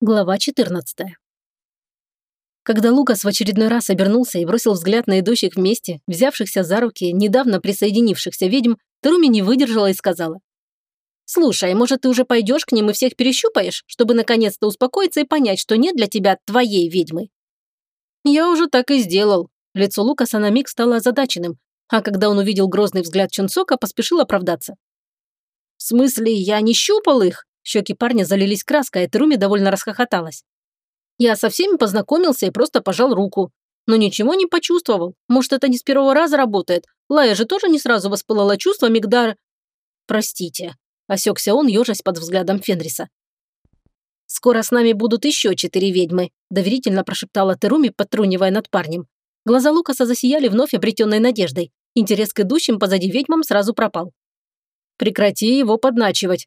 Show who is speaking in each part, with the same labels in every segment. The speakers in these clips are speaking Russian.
Speaker 1: Глава 14. Когда Лукас в очередной раз обернулся и бросил взгляд на идущих вместе, взявшихся за руки, недавно присоединившихся ведьм, Теруми не выдержала и сказала. «Слушай, может, ты уже пойдешь к ним и всех перещупаешь, чтобы наконец-то успокоиться и понять, что нет для тебя твоей ведьмы?» «Я уже так и сделал». Лицо Лукаса на миг стало озадаченным, а когда он увидел грозный взгляд Чунцока, поспешил оправдаться. «В смысле, я не щупал их?» Щеки парня залились краской, а Теруми довольно расхохоталась. Я со всеми познакомился и просто пожал руку. Но ничего не почувствовал. Может, это не с первого раза работает. Лая же тоже не сразу воспылала чувство Мигдар... Простите. Осекся он, ежась под взглядом Фенриса. «Скоро с нами будут еще четыре ведьмы», доверительно прошептала Теруми, подтрунивая над парнем. Глаза Лукаса засияли вновь обретенной надеждой. Интерес к идущим позади ведьмам сразу пропал. «Прекрати его подначивать»,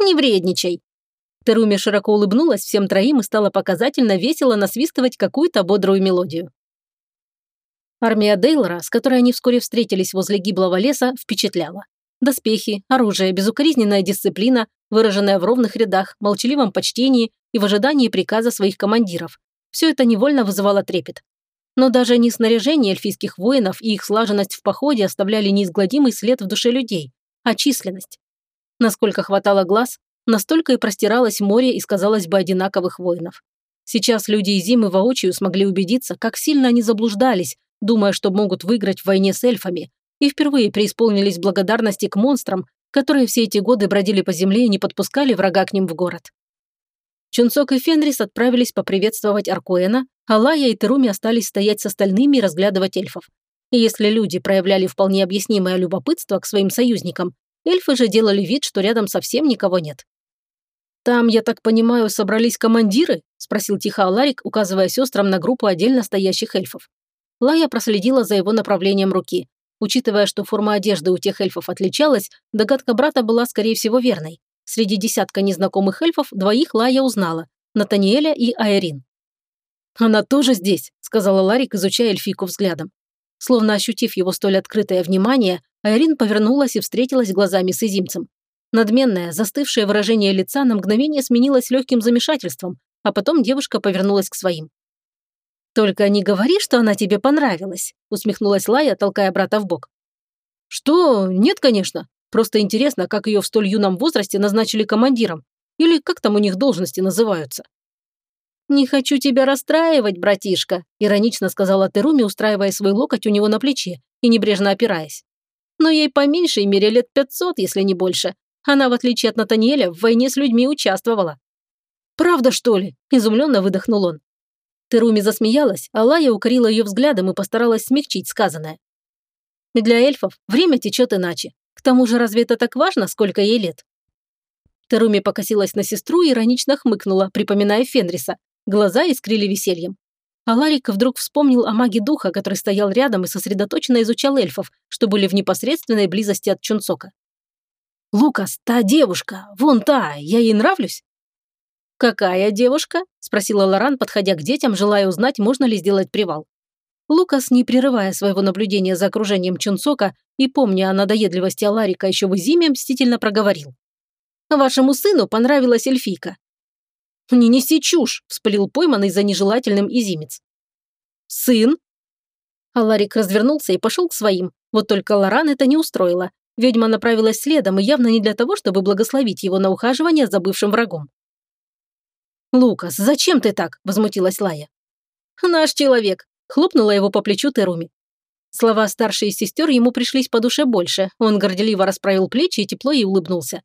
Speaker 1: не вредничай». Теруми широко улыбнулась всем троим и стала показательно весело насвистывать какую-то бодрую мелодию. Армия Дейлора, с которой они вскоре встретились возле гиблого леса, впечатляла. Доспехи, оружие, безукоризненная дисциплина, выраженная в ровных рядах, молчаливом почтении и в ожидании приказа своих командиров. Все это невольно вызывало трепет. Но даже не снаряжение эльфийских воинов и их слаженность в походе оставляли неизгладимый след в душе людей, а численность. Насколько хватало глаз, настолько и простиралось море из, казалось бы, одинаковых воинов. Сейчас люди из Зимы воочию смогли убедиться, как сильно они заблуждались, думая, что могут выиграть в войне с эльфами, и впервые преисполнились благодарности к монстрам, которые все эти годы бродили по земле и не подпускали врага к ним в город. Чунцок и Фенрис отправились поприветствовать Аркуэна, а Лая и Теруми остались стоять с остальными и разглядывать эльфов. И если люди проявляли вполне объяснимое любопытство к своим союзникам, Эльфы же делали вид, что рядом совсем никого нет. «Там, я так понимаю, собрались командиры?» – спросил тихо Аларик, указывая сестрам на группу отдельно стоящих эльфов. Лая проследила за его направлением руки. Учитывая, что форма одежды у тех эльфов отличалась, догадка брата была, скорее всего, верной. Среди десятка незнакомых эльфов двоих Лая узнала – Натаниэля и Айрин. «Она тоже здесь», – сказала Ларик, изучая эльфийку взглядом. Словно ощутив его столь открытое внимание, Айрин повернулась и встретилась глазами с Изимцем. Надменное, застывшее выражение лица на мгновение сменилось легким замешательством, а потом девушка повернулась к своим. «Только не говори, что она тебе понравилась», усмехнулась Лая, толкая брата в бок. «Что? Нет, конечно. Просто интересно, как ее в столь юном возрасте назначили командиром. Или как там у них должности называются?» «Не хочу тебя расстраивать, братишка», иронично сказала Теруми, устраивая свой локоть у него на плече и небрежно опираясь но ей по меньшей мере лет пятьсот, если не больше. Она, в отличие от Натаниэля, в войне с людьми участвовала. «Правда, что ли?» – изумленно выдохнул он. Теруми засмеялась, а Лая укорила ее взглядом и постаралась смягчить сказанное. Для эльфов время течет иначе. К тому же разве это так важно, сколько ей лет? Теруми покосилась на сестру и иронично хмыкнула, припоминая Фенриса. Глаза искрили весельем. А Ларик вдруг вспомнил о маге духа, который стоял рядом и сосредоточенно изучал эльфов, что были в непосредственной близости от Чунцока. «Лукас, та девушка, вон та, я ей нравлюсь?» «Какая девушка?» – спросила Лоран, подходя к детям, желая узнать, можно ли сделать привал. Лукас, не прерывая своего наблюдения за окружением Чунцока и помня о надоедливости Аларика еще в зиме, мстительно проговорил. «Вашему сыну понравилась эльфийка. «Не неси чушь!» – вспылил пойманный за нежелательным изимец. «Сын?» Аларик развернулся и пошел к своим. Вот только Лоран это не устроило. Ведьма направилась следом и явно не для того, чтобы благословить его на ухаживание за бывшим врагом. «Лукас, зачем ты так?» – возмутилась Лая. «Наш человек!» – хлопнула его по плечу Теруми. Слова старшей сестер ему пришлись по душе больше. Он горделиво расправил плечи и тепло ей улыбнулся.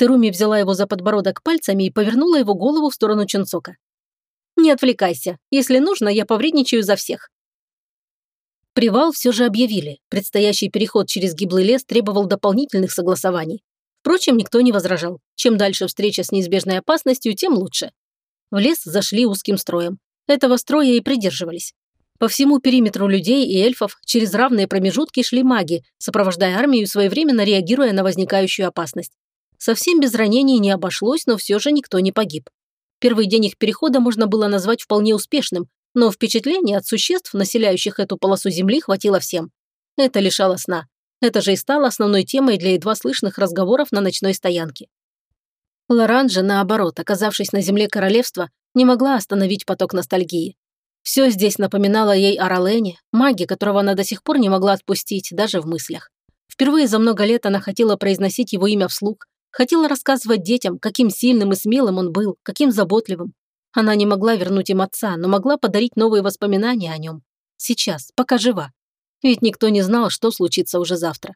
Speaker 1: Теруми взяла его за подбородок пальцами и повернула его голову в сторону Чунцока. «Не отвлекайся. Если нужно, я повредничаю за всех». Привал все же объявили. Предстоящий переход через гиблый лес требовал дополнительных согласований. Впрочем, никто не возражал. Чем дальше встреча с неизбежной опасностью, тем лучше. В лес зашли узким строем. Этого строя и придерживались. По всему периметру людей и эльфов через равные промежутки шли маги, сопровождая армию своевременно реагируя на возникающую опасность. Совсем без ранений не обошлось, но все же никто не погиб. Первый день их перехода можно было назвать вполне успешным, но впечатление от существ, населяющих эту полосу земли, хватило всем. Это лишало сна. Это же и стало основной темой для едва слышных разговоров на ночной стоянке. Лоран же, наоборот, оказавшись на земле королевства, не могла остановить поток ностальгии. Все здесь напоминало ей о Ролене, маге, которого она до сих пор не могла отпустить, даже в мыслях. Впервые за много лет она хотела произносить его имя вслух, хотела рассказывать детям, каким сильным и смелым он был, каким заботливым. Она не могла вернуть им отца, но могла подарить новые воспоминания о нем. Сейчас, пока жива. Ведь никто не знал, что случится уже завтра.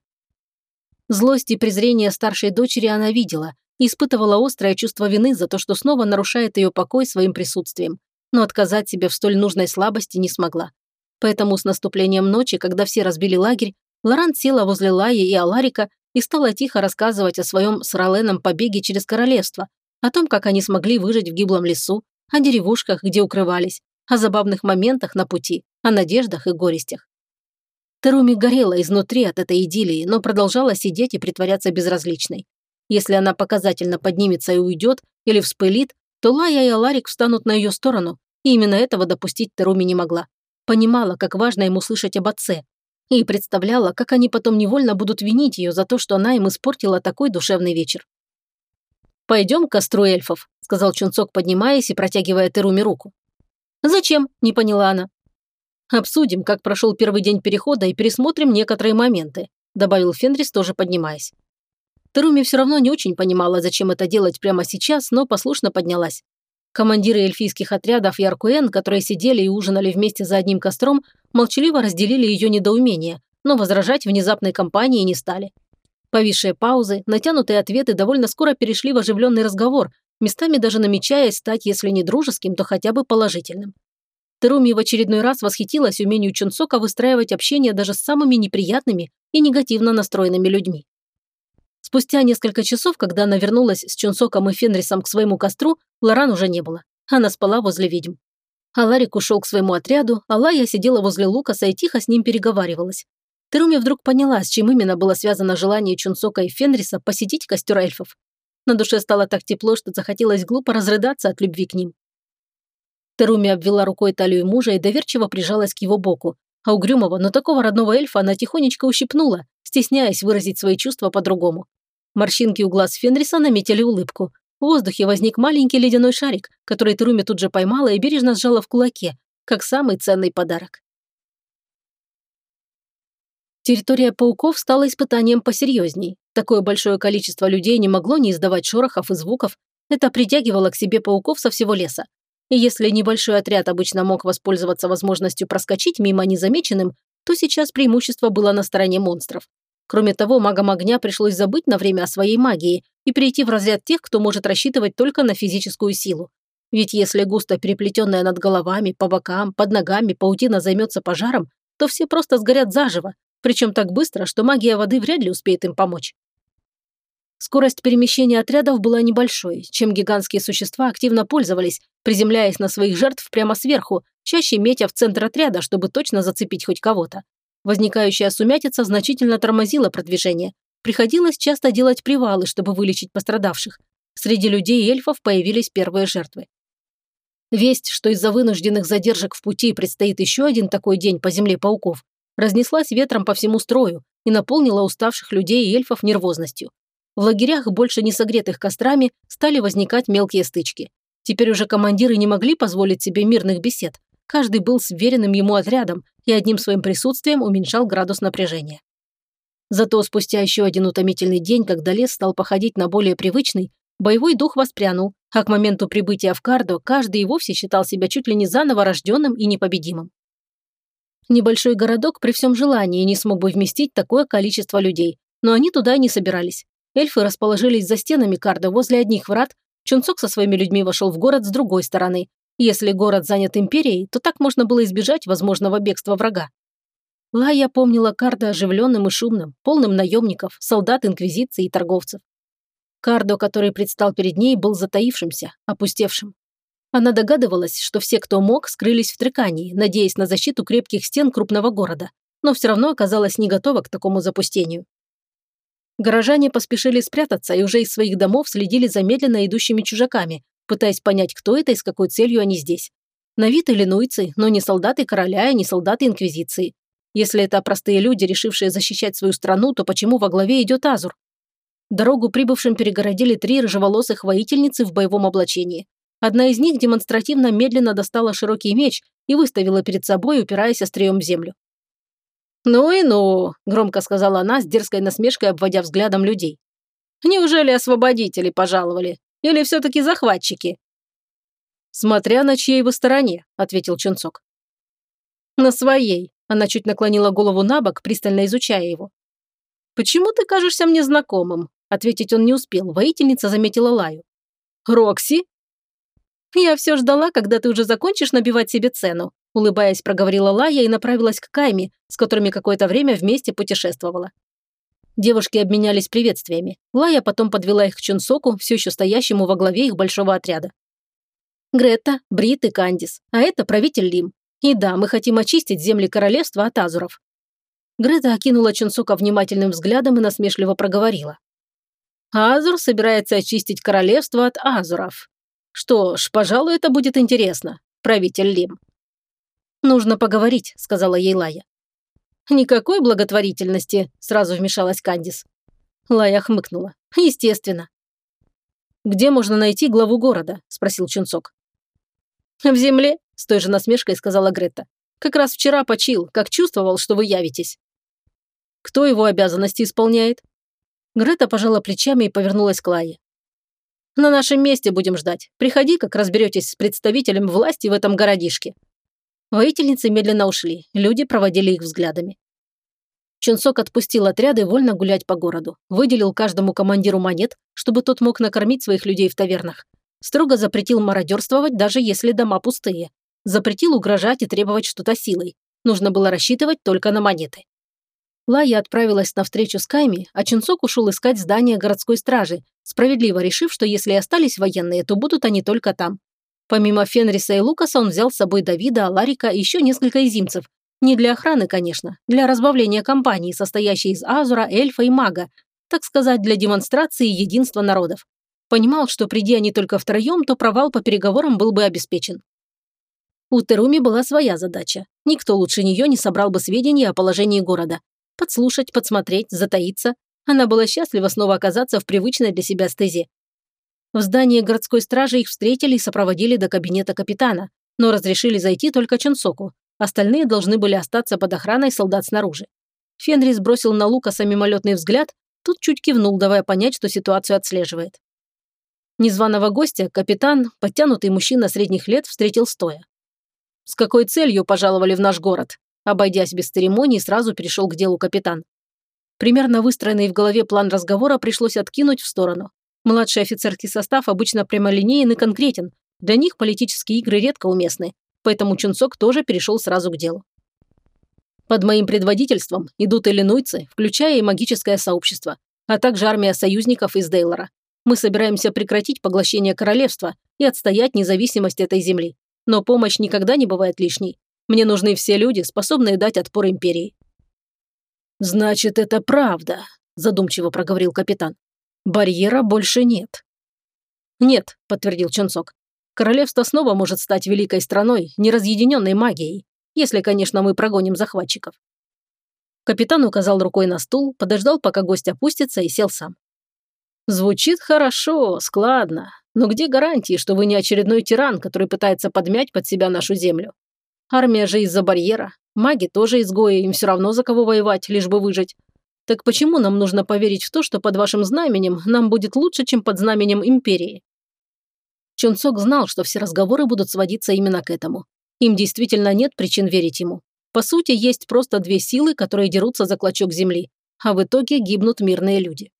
Speaker 1: Злость и презрение старшей дочери она видела и испытывала острое чувство вины за то, что снова нарушает ее покой своим присутствием, но отказать себе в столь нужной слабости не смогла. Поэтому с наступлением ночи, когда все разбили лагерь, Лоран села возле Лаи и Аларика и стала тихо рассказывать о своем с Роленом побеге через королевство, о том, как они смогли выжить в гиблом лесу, о деревушках, где укрывались, о забавных моментах на пути, о надеждах и горестях. Теруми горела изнутри от этой идиллии, но продолжала сидеть и притворяться безразличной. Если она показательно поднимется и уйдет, или вспылит, то Лая и Аларик встанут на ее сторону, и именно этого допустить Теруми не могла. Понимала, как важно ему слышать об отце, и представляла, как они потом невольно будут винить ее за то, что она им испортила такой душевный вечер. «Пойдем к костру эльфов», – сказал Чунцок, поднимаясь и протягивая Теруми руку. «Зачем?» – не поняла она. «Обсудим, как прошел первый день перехода и пересмотрим некоторые моменты», добавил Фенрис, тоже поднимаясь. Теруми все равно не очень понимала, зачем это делать прямо сейчас, но послушно поднялась. Командиры эльфийских отрядов и Аркуэн, которые сидели и ужинали вместе за одним костром, молчаливо разделили ее недоумение, но возражать внезапной кампании не стали. Повисшие паузы, натянутые ответы довольно скоро перешли в оживленный разговор, местами даже намечаясь стать, если не дружеским, то хотя бы положительным. Теруми в очередной раз восхитилась умению Чунсока выстраивать общение даже с самыми неприятными и негативно настроенными людьми. Спустя несколько часов, когда она вернулась с Чунсоком и Фенрисом к своему костру, Лоран уже не было. Она спала возле ведьм. Аларик ушел к своему отряду, а Лая сидела возле Лукаса и тихо с ним переговаривалась. Теруми вдруг поняла, с чем именно было связано желание Чунсока и Фенриса посетить костер эльфов. На душе стало так тепло, что захотелось глупо разрыдаться от любви к ним. Теруми обвела рукой талию мужа и доверчиво прижалась к его боку, а угрюмого, но такого родного эльфа она тихонечко ущипнула, стесняясь выразить свои чувства по-другому. Морщинки у глаз Фенриса наметили улыбку. В воздухе возник маленький ледяной шарик, который Теруми тут же поймала и бережно сжала в кулаке, как самый ценный подарок. Территория пауков стала испытанием посерьезней. Такое большое количество людей не могло не издавать шорохов и звуков. Это притягивало к себе пауков со всего леса. И если небольшой отряд обычно мог воспользоваться возможностью проскочить мимо незамеченным, то сейчас преимущество было на стороне монстров. Кроме того, магам огня пришлось забыть на время о своей магии и перейти в разряд тех, кто может рассчитывать только на физическую силу. Ведь если густо переплетенная над головами, по бокам, под ногами паутина займется пожаром, то все просто сгорят заживо, причем так быстро, что магия воды вряд ли успеет им помочь. Скорость перемещения отрядов была небольшой, чем гигантские существа активно пользовались, приземляясь на своих жертв прямо сверху, чаще метя в центр отряда, чтобы точно зацепить хоть кого-то. Возникающая сумятица значительно тормозила продвижение. Приходилось часто делать привалы, чтобы вылечить пострадавших. Среди людей и эльфов появились первые жертвы. Весть, что из-за вынужденных задержек в пути предстоит еще один такой день по земле пауков, разнеслась ветром по всему строю и наполнила уставших людей и эльфов нервозностью. В лагерях, больше не согретых кострами, стали возникать мелкие стычки. Теперь уже командиры не могли позволить себе мирных бесед. Каждый был с веренным ему отрядом и одним своим присутствием уменьшал градус напряжения. Зато спустя еще один утомительный день, когда лес стал походить на более привычный, боевой дух воспрянул, а к моменту прибытия в Кардо каждый и вовсе считал себя чуть ли не заново рожденным и непобедимым. Небольшой городок при всем желании не смог бы вместить такое количество людей, но они туда и не собирались. Эльфы расположились за стенами Карда возле одних врат, Чунцок со своими людьми вошел в город с другой стороны. Если город занят империей, то так можно было избежать возможного бегства врага. Лая помнила Карда оживленным и шумным, полным наемников, солдат Инквизиции и торговцев. Кардо, который предстал перед ней, был затаившимся, опустевшим. Она догадывалась, что все, кто мог, скрылись в Трекании, надеясь на защиту крепких стен крупного города, но все равно оказалась не готова к такому запустению. Горожане поспешили спрятаться и уже из своих домов следили за медленно идущими чужаками, пытаясь понять, кто это и с какой целью они здесь. На вид иллинуйцы, но не солдаты короля и не солдаты инквизиции. Если это простые люди, решившие защищать свою страну, то почему во главе идет Азур? Дорогу прибывшим перегородили три рыжеволосых воительницы в боевом облачении. Одна из них демонстративно медленно достала широкий меч и выставила перед собой, упираясь острием в землю. «Ну и ну», – громко сказала она, с дерзкой насмешкой обводя взглядом людей. «Неужели освободители пожаловали? Или все-таки захватчики?» «Смотря на чьей вы стороне», – ответил Чунцок. «На своей», – она чуть наклонила голову на бок, пристально изучая его. «Почему ты кажешься мне знакомым?» Ответить он не успел, воительница заметила Лаю. «Рокси?» «Я все ждала, когда ты уже закончишь набивать себе цену», улыбаясь, проговорила Лая и направилась к Кайме, с которыми какое-то время вместе путешествовала. Девушки обменялись приветствиями. Лая потом подвела их к Чунсоку, все еще стоящему во главе их большого отряда. Грета, Брит и Кандис, а это правитель Лим. И да, мы хотим очистить земли королевства от азуров. Грета окинула Чунсока внимательным взглядом и насмешливо проговорила. Азур собирается очистить королевство от азуров. Что ж, пожалуй, это будет интересно, правитель Лим. «Нужно поговорить», — сказала ей Лая. «Никакой благотворительности», — сразу вмешалась Кандис. Лая хмыкнула. «Естественно». «Где можно найти главу города?» – спросил Чунцок. «В земле», – с той же насмешкой сказала Грета. «Как раз вчера почил, как чувствовал, что вы явитесь». «Кто его обязанности исполняет?» Грета пожала плечами и повернулась к Лае. «На нашем месте будем ждать. Приходи, как разберетесь с представителем власти в этом городишке. Воительницы медленно ушли, люди проводили их взглядами. Чунсок отпустил отряды вольно гулять по городу, выделил каждому командиру монет, чтобы тот мог накормить своих людей в тавернах. Строго запретил мародерствовать, даже если дома пустые. Запретил угрожать и требовать что-то силой. Нужно было рассчитывать только на монеты. Лая отправилась на встречу с Кайми, а Чунсок ушел искать здание городской стражи, справедливо решив, что если остались военные, то будут они только там. Помимо Фенриса и Лукаса он взял с собой Давида, Аларика и еще несколько изимцев. Не для охраны, конечно, для разбавления компании, состоящей из Азура, эльфа и мага, так сказать, для демонстрации единства народов. Понимал, что приди они только втроем, то провал по переговорам был бы обеспечен. У Теруми была своя задача. Никто лучше нее не собрал бы сведения о положении города. Подслушать, подсмотреть, затаиться. Она была счастлива снова оказаться в привычной для себя стезе. В здании городской стражи их встретили и сопроводили до кабинета капитана, но разрешили зайти только Чунсоку. Остальные должны были остаться под охраной солдат снаружи. Фенрис бросил на Лукаса мимолетный взгляд, тут чуть кивнул, давая понять, что ситуацию отслеживает. Незваного гостя капитан, подтянутый мужчина средних лет, встретил стоя. «С какой целью пожаловали в наш город?» Обойдясь без церемоний, сразу перешел к делу капитан. Примерно выстроенный в голове план разговора пришлось откинуть в сторону. Младший офицерский состав обычно прямолинеен и конкретен. Для них политические игры редко уместны, поэтому Чунцок тоже перешел сразу к делу. Под моим предводительством идут иллинойцы, включая и магическое сообщество, а также армия союзников из Дейлора. Мы собираемся прекратить поглощение королевства и отстоять независимость этой земли. Но помощь никогда не бывает лишней. Мне нужны все люди, способные дать отпор империи». «Значит, это правда», – задумчиво проговорил капитан. Барьера больше нет. Нет, подтвердил Чонцок. Королевство снова может стать великой страной, неразъединенной магией, если, конечно, мы прогоним захватчиков. Капитан указал рукой на стул, подождал, пока гость опустится, и сел сам. Звучит хорошо, складно, но где гарантии, что вы не очередной тиран, который пытается подмять под себя нашу землю? Армия же из-за барьера, маги тоже изгои, им все равно за кого воевать, лишь бы выжить. Так почему нам нужно поверить в то, что под вашим знаменем нам будет лучше, чем под знаменем империи? Чунцок знал, что все разговоры будут сводиться именно к этому. Им действительно нет причин верить ему. По сути, есть просто две силы, которые дерутся за клочок земли, а в итоге гибнут мирные люди.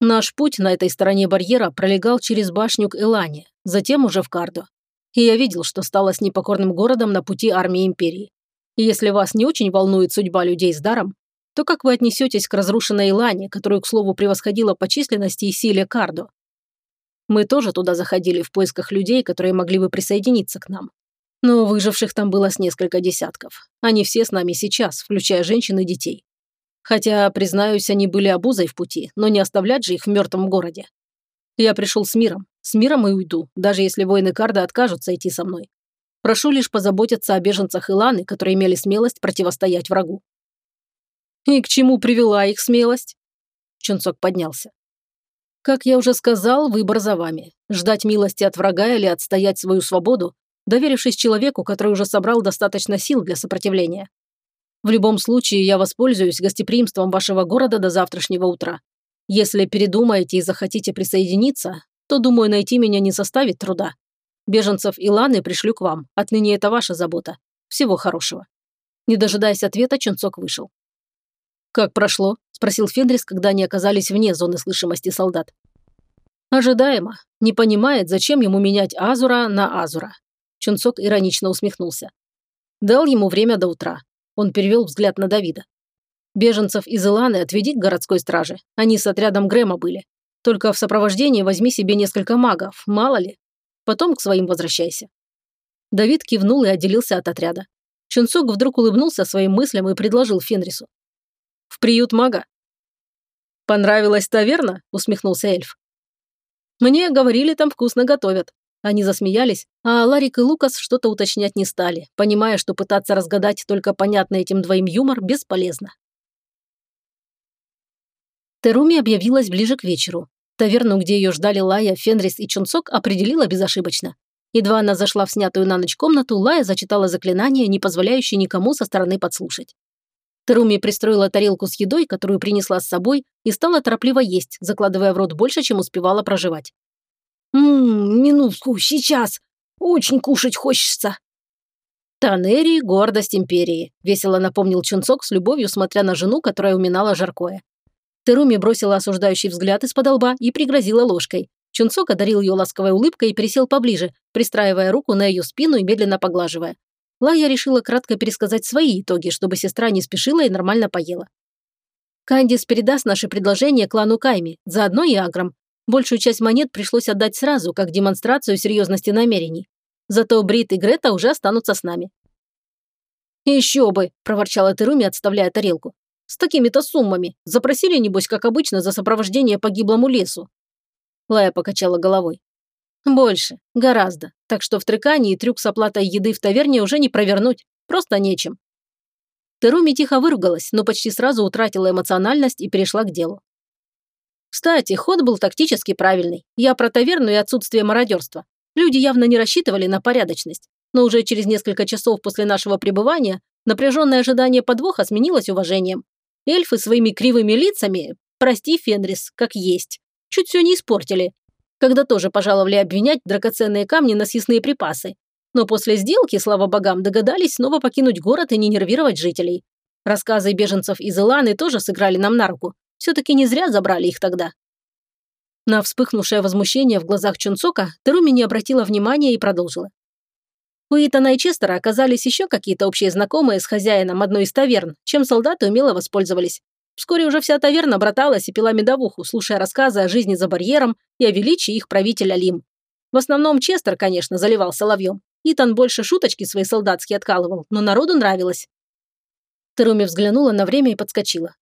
Speaker 1: Наш путь на этой стороне барьера пролегал через башню к Элане, затем уже в Кардо. И я видел, что стало с непокорным городом на пути армии империи. И если вас не очень волнует судьба людей с даром, то как вы отнесетесь к разрушенной Илане, которую, к слову, превосходила по численности и силе Кардо? Мы тоже туда заходили в поисках людей, которые могли бы присоединиться к нам. Но выживших там было с несколько десятков. Они все с нами сейчас, включая женщин и детей. Хотя, признаюсь, они были обузой в пути, но не оставлять же их в мертвом городе. Я пришел с миром. С миром и уйду, даже если воины Карда откажутся идти со мной. Прошу лишь позаботиться о беженцах Иланы, которые имели смелость противостоять врагу. И к чему привела их смелость? Чунцок поднялся. Как я уже сказал, выбор за вами. Ждать милости от врага или отстоять свою свободу, доверившись человеку, который уже собрал достаточно сил для сопротивления. В любом случае, я воспользуюсь гостеприимством вашего города до завтрашнего утра. Если передумаете и захотите присоединиться, то, думаю, найти меня не составит труда. Беженцев и Ланы пришлю к вам. Отныне это ваша забота. Всего хорошего». Не дожидаясь ответа, Чунцок вышел. «Как прошло?» – спросил Фенрис, когда они оказались вне зоны слышимости солдат. «Ожидаемо. Не понимает, зачем ему менять Азура на Азура». Чунцок иронично усмехнулся. Дал ему время до утра. Он перевел взгляд на Давида. «Беженцев из Иланы отведи к городской страже. Они с отрядом Грэма были. Только в сопровождении возьми себе несколько магов, мало ли. Потом к своим возвращайся». Давид кивнул и отделился от отряда. Чунцок вдруг улыбнулся своим мыслям и предложил Фенрису. «В приют мага». «Понравилась таверна?» – усмехнулся эльф. «Мне говорили, там вкусно готовят». Они засмеялись, а Ларик и Лукас что-то уточнять не стали, понимая, что пытаться разгадать только понятный этим двоим юмор бесполезно. Теруми объявилась ближе к вечеру. Таверну, где ее ждали Лая, Фенрис и Чунцок, определила безошибочно. Едва она зашла в снятую на ночь комнату, Лая зачитала заклинание, не позволяющее никому со стороны подслушать. Теруми пристроила тарелку с едой, которую принесла с собой, и стала торопливо есть, закладывая в рот больше, чем успевала проживать. «Ммм, минутку, сейчас! Очень кушать хочется!» «Танери – гордость империи», – весело напомнил Чунцок с любовью, смотря на жену, которая уминала жаркое. Теруми бросила осуждающий взгляд из-под лба и пригрозила ложкой. Чунцок одарил ее ласковой улыбкой и пересел поближе, пристраивая руку на ее спину и медленно поглаживая. Лая решила кратко пересказать свои итоги, чтобы сестра не спешила и нормально поела. Кандис передаст наше предложение клану Кайми, заодно и Аграм. Большую часть монет пришлось отдать сразу, как демонстрацию серьезности намерений. Зато Брит и Грета уже останутся с нами. «Еще бы!» – проворчала Теруми, отставляя тарелку. «С такими-то суммами. Запросили, небось, как обычно, за сопровождение погиблому лесу. Лая покачала головой. Больше, гораздо. Так что в Трекании трюк с оплатой еды в таверне уже не провернуть. Просто нечем. Теруми тихо выругалась, но почти сразу утратила эмоциональность и перешла к делу. Кстати, ход был тактически правильный. Я про таверну и отсутствие мародерства. Люди явно не рассчитывали на порядочность. Но уже через несколько часов после нашего пребывания напряженное ожидание подвоха сменилось уважением. Эльфы своими кривыми лицами, прости, Фенрис, как есть, Чуть все не испортили. Когда тоже пожаловали обвинять драгоценные камни на съестные припасы. Но после сделки, слава богам, догадались снова покинуть город и не нервировать жителей. Рассказы беженцев из Иланы тоже сыграли нам на руку. Все-таки не зря забрали их тогда. На вспыхнувшее возмущение в глазах Чунцока Теруми не обратила внимания и продолжила. У Итана и Честера оказались еще какие-то общие знакомые с хозяином одной из таверн, чем солдаты умело воспользовались. Вскоре уже вся таверна браталась и пила медовуху, слушая рассказы о жизни за барьером и о величии их правителя Лим. В основном Честер, конечно, заливал соловьем. Итан больше шуточки свои солдатские откалывал, но народу нравилось. Теруми взглянула на время и подскочила.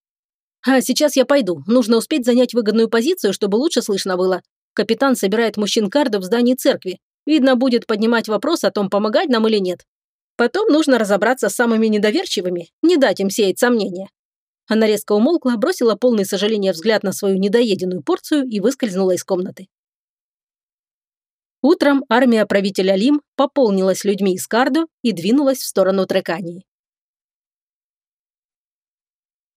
Speaker 1: «А сейчас я пойду. Нужно успеть занять выгодную позицию, чтобы лучше слышно было. Капитан собирает мужчин кардов в здании церкви. Видно, будет поднимать вопрос о том, помогать нам или нет. Потом нужно разобраться с самыми недоверчивыми, не дать им сеять сомнения. Она резко умолкла, бросила полный сожаления взгляд на свою недоеденную порцию и выскользнула из комнаты. Утром армия правителя Лим пополнилась людьми из Кардо и двинулась в сторону Трекании.